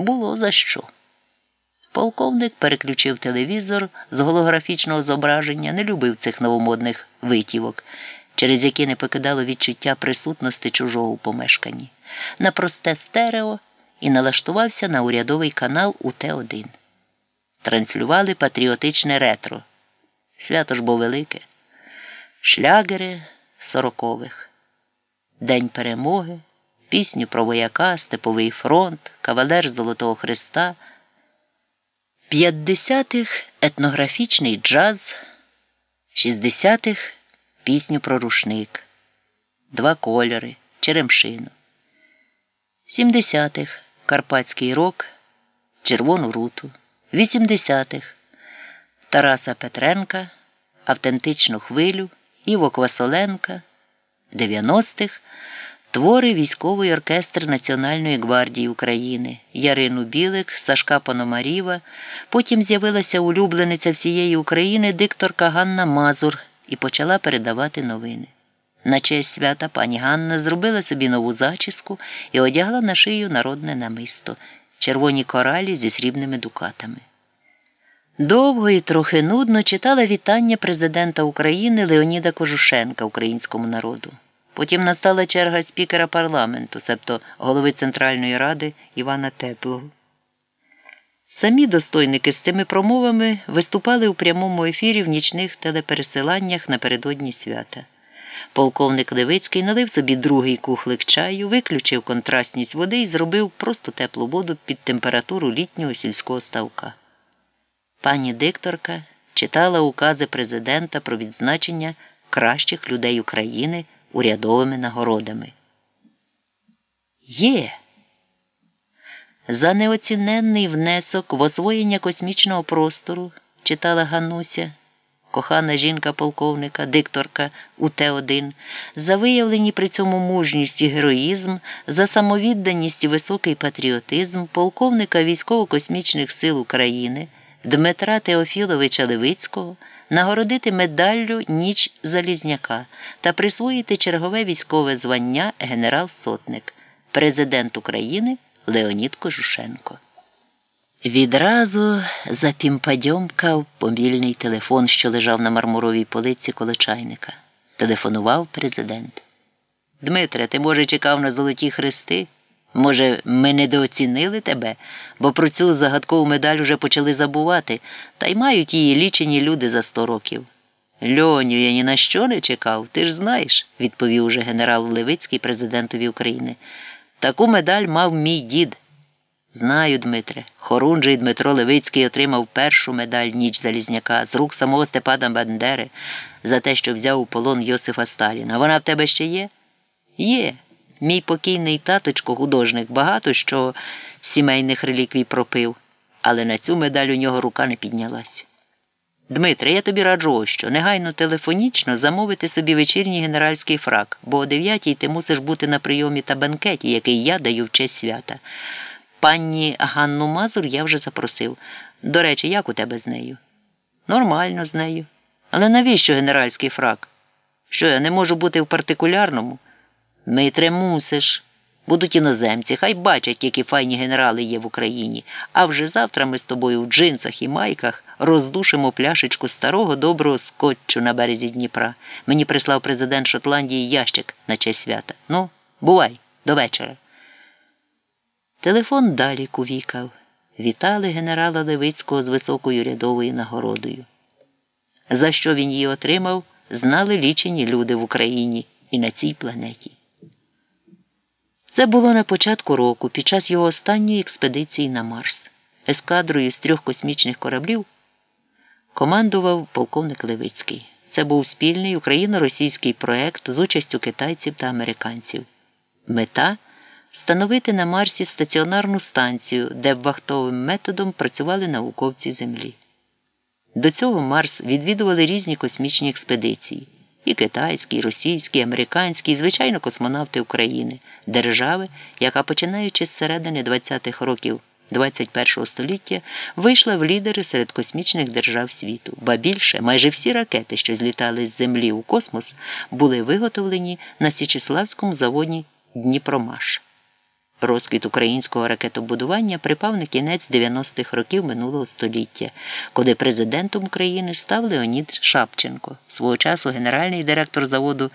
Було за що. Полковник переключив телевізор з голографічного зображення, не любив цих новомодних витівок, через які не покидало відчуття присутності чужого у помешканні, на просте стерео і налаштувався на урядовий канал УТ-1. Транслювали патріотичне ретро. Свято ж бо велике. Шлягери сорокових. День перемоги, пісню про вояка, Степовий фронт, Кавалер Золотого Христа. П'ятдесятих етнографічний джаз, шістдесятих пісню про рушник, два кольори, черемшину, сімдесятих карпатський рок, червону руту, вісімдесятих Тараса Петренка, автентичну хвилю, Іво Квасоленка, дев'яностих Твори військовий оркестр Національної гвардії України Ярину Білик, Сашка Пономаріва. Потім з'явилася улюблениця всієї України дикторка Ганна Мазур і почала передавати новини. На честь свята пані Ганна зробила собі нову зачіску і одягла на шию народне намисто, червоні коралі зі срібними дукатами. Довго і трохи нудно читала вітання президента України Леоніда Кожушенка українському народу. Потім настала черга спікера парламенту, себто голови Центральної Ради Івана Теплого. Самі достойники з цими промовами виступали у прямому ефірі в нічних телепересиланнях напередодні свята. Полковник Левицький налив собі другий кухлик чаю, виключив контрастність води і зробив просто теплу воду під температуру літнього сільського ставка. Пані дикторка читала укази президента про відзначення кращих людей України урядовими нагородами. Є. За неоціненний внесок в освоєння космічного простору, читала Гануся, кохана жінка полковника, дикторка УТ-1, за виявлені при цьому мужність і героїзм, за самовідданість і високий патріотизм полковника військово-космічних сил України Дмитра Теофіловича Левицького нагородити медаллю Ніч Залізняка та присвоїти чергове військове звання генерал-сотник, президент України Леонід Кожушенко. Відразу запімпадьомкав мобільний телефон, що лежав на мармуровій полиці коло чайника. Телефонував президент. Дмитре, ти, може, чекав на золоті хрести? Може, ми недооцінили тебе, бо про цю загадкову медаль уже почали забувати, та й мають її лічені люди за сто років. Льоню, я ні на що не чекав, ти ж знаєш, відповів уже генерал Левицький президентові України. Таку медаль мав мій дід. Знаю, Дмитре, Хорунжий Дмитро Левицький отримав першу медаль ніч Залізняка з рук самого Степана Бандери за те, що взяв у полон Йосифа Сталіна. Вона в тебе ще є? Є. Мій покійний таточко, художник, багато що сімейних реліквій пропив, але на цю медаль у нього рука не піднялась. Дмитре, я тобі раджу що негайно телефонічно замовити собі вечірній генеральський фрак, бо о дев'ятій ти мусиш бути на прийомі та банкеті, який я даю в честь свята. Панні Ганну Мазур я вже запросив. До речі, як у тебе з нею? Нормально з нею. Але навіщо генеральський фрак? Що я не можу бути в партикулярному? Митре, мусиш. Будуть іноземці, хай бачать, які файні генерали є в Україні. А вже завтра ми з тобою в джинсах і майках роздушимо пляшечку старого доброго скотчу на березі Дніпра. Мені прислав президент Шотландії ящик на честь свята. Ну, бувай, до вечора. Телефон далі кувікав. Вітали генерала Левицького з високою рядовою нагородою. За що він її отримав, знали лічені люди в Україні і на цій планеті. Це було на початку року під час його останньої експедиції на Марс. Ескадрою з трьох космічних кораблів командував полковник Левицький. Це був спільний україно-російський проект з участю китайців та американців. Мета встановити на Марсі стаціонарну станцію, де вахтовим методом працювали науковці Землі. До цього Марс відвідували різні космічні експедиції і китайські, і російські, і американські, і звичайно, космонавти України, держави, яка, починаючи з середини 20-х років 21 століття, вийшла в лідери серед космічних держав світу. Ба більше, майже всі ракети, що злітали з Землі у космос, були виготовлені на Січеславському заводі Дніпромаш. Розквіт українського ракетобудування припав на кінець 90-х років минулого століття, коли президентом України став Леонід Шапченко, свого часу генеральний директор заводу